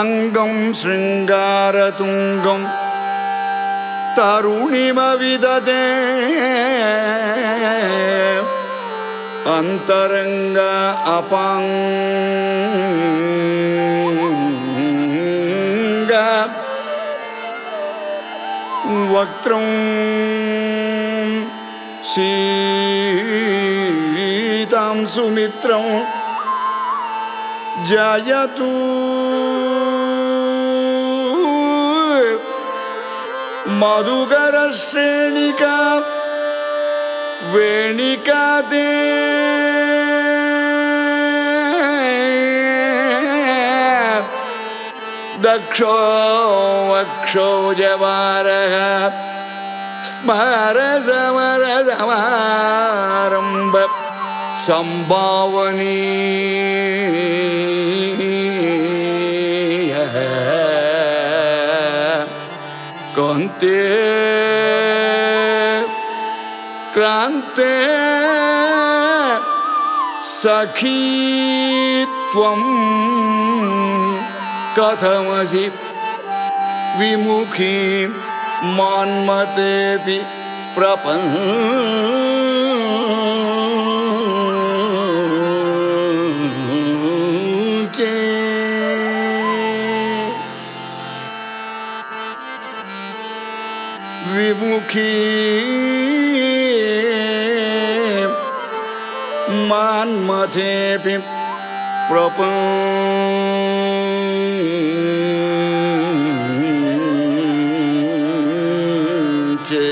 अङ्गं शृङ्गारतुङ्गं तरुणिमविददे अन्तरङ्ग अपाङ्ग वक्त्रं शीतां सुमित्रं जयतु मधुकरश्रेणिका वेणिका दे दक्षो वक्षो जवारः स्मर समर समारम्भ सम्भावनी कन्ते क्रान्ते सखी त्वं कथमसि विमुखी मान्मतेऽपि प्रपञ्चे विमुखी मान्मथेऽपि प्रपञ्चे